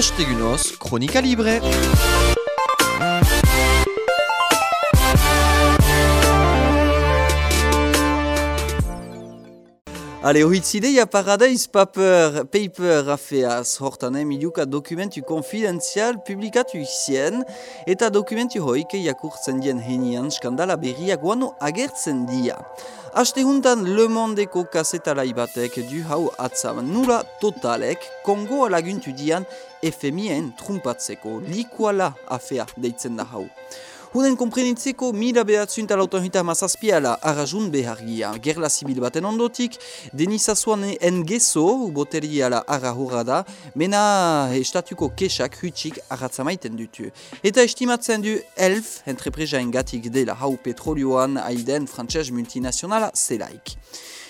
Ostegunoz, Kronika Libre. Ale, hoitzideia Paradise Paper, Paper afeaz, hortan, eh, miliuka dokumentu konfidenzial publikatu izien, eta dokumentu hoik jakurtzen dien henian skandala berria guano agertzen dia. Aste juntan Le Mondeko kasetalai batek du hau atzam nula totalek Kongoa laguntu dian efemien trumpatzeko likuala afea deitzen da hau. Hunen komprenitzeko mila behatzun talautan hita mazazpiala arrazun behargia. Gerla zibil baten ondotik, denizazuan engezo boteri ala arra da, mena estatuko kesak hutsik arratzamaiten dutu. Eta estimatzen du elf entrepresa engatik dela hau petrolioan aiden frantxez multinazionala zelaik.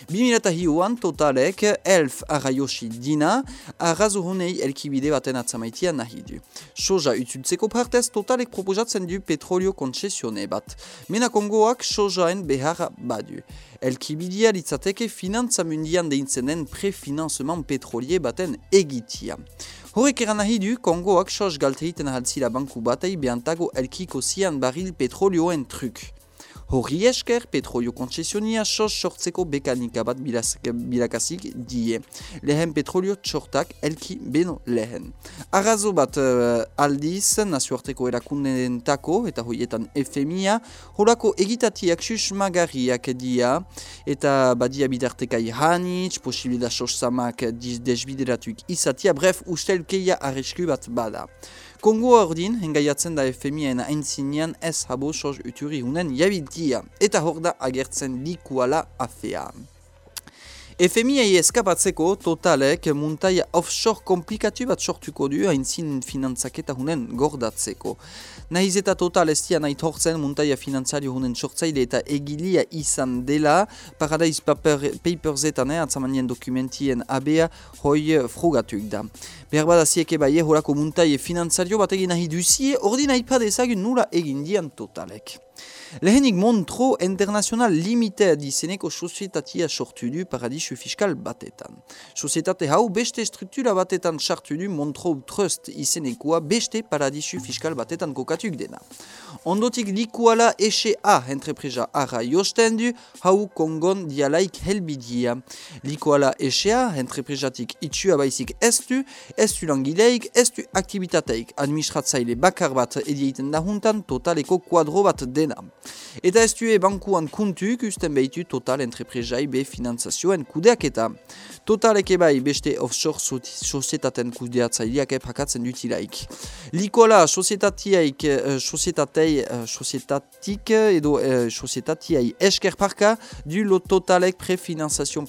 2002an totalek elf arraiosi dina arrazuhunei elkibide baten atzamaitia nahi du. Soja utzultzeko partez totalek proposatzen du petrolio kontsesione bat. Mena Kongoak sojaen behar badu. Elkibidea litzateke finantza mundian deintzenen prefinanzement petrolier baten egitia. Horrek eran nahi du, Kongoak sos galteiten ahaltzila banku batei behantago elkiko zian baril petrolioen truk. Horri esker, petrolio kontsesionia sos sortzeko bekanika bat bilakazik die. Lehen petrolio txortak elki beno lehen. Arrazo bat uh, aldiz, nazioarteko erakundeen tako, eta hoietan efemia, horako egitatiak susmagarriak dia, eta badia bidartekai hanitz, posibilida sos samak desbideratuik izatia, bref, ustelkeia arrisku bat bada. Kongo ordin, hengaiatzen da efemien aintzinean ez habo soz uturi hunen jabiltia, eta hor da agertzen likuala afea. FMI eskapatzeko totalek muntai offshore komplikatu bat sortuko du haintzin finantzaketa hunen gordatzeko. Nahiz eta total ez dian aitortzen muntaia finantzario hunen sortzaile eta egilia izan dela Paradise Paper, Paperzetan eh, atzamanien dokumentien abea hoi frugatuik da. Behar bada zieke bai horako muntai finantzario bat egin nahi duzie, ordi nahi padezagun nula egin dian totalek. Lehenik Montro International Limited izeneko sozietatia sortu du paradisu fiskal batetan. Sozietate hau beste struktura batetan sartu du Montro Trust izenekoa beste paradisu fiskal batetan kokatuk dena. Ondotik likuala ESA entrepresa arra josten du hau kongon dialaik helbidia. Likuala ESA entrepresatik itxua baizik ez du, ez du langileik, ez du aktivitateik administratzaile bakar bat edieiten dahuntan totaleko kuadro bat dena. Eta ez due bankuan kuntu ikusten behitu total entrepresai be finanzazioen kudeak eta totaleke bai beste offshore sozietaten kudeatzaileak epakatzen dutilaik. Likola sozietatiaik, uh, sozietatei, uh, sozietatik edo uh, sozietatiai esker parka du lo totalek prefinanzazion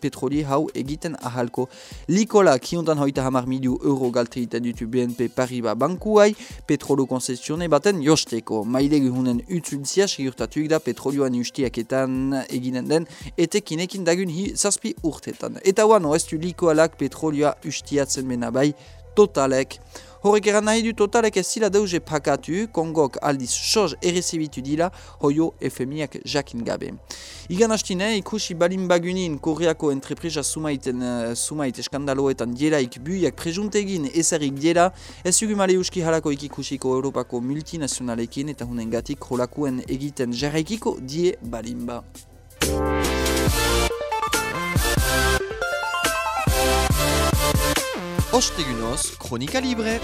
petroli hau egiten ahalko. Likola kiontan hoita hamar miliu euro galte egiten dutu BNP Paribas bankuai petrolo konzesione baten josteko. Mailegi hunen utzuntzia sigurtatuik da petrolioan ustiaketan eginen den etekinekin dagun hi zazpi urtetan. Eta guan, ez du likoalak petrolioa ustiatzen mena bai totalek. Horrek eran nahi du totalek ez zila deuze pakatu, kongok aldiz soz errezibitu dila, hoio efemiak jakin gabe. Igan hastine, ikusi balin bagunin koreako entrepresa sumaiten, uh, sumait eskandaloetan dielaik buiak prejuntegin ezarik diela, ez zugu male uski halako ikikusiko Europako multinazionalekin eta hunen gatik egiten jarraikiko die balimba. Ostegunos Chronica Libre.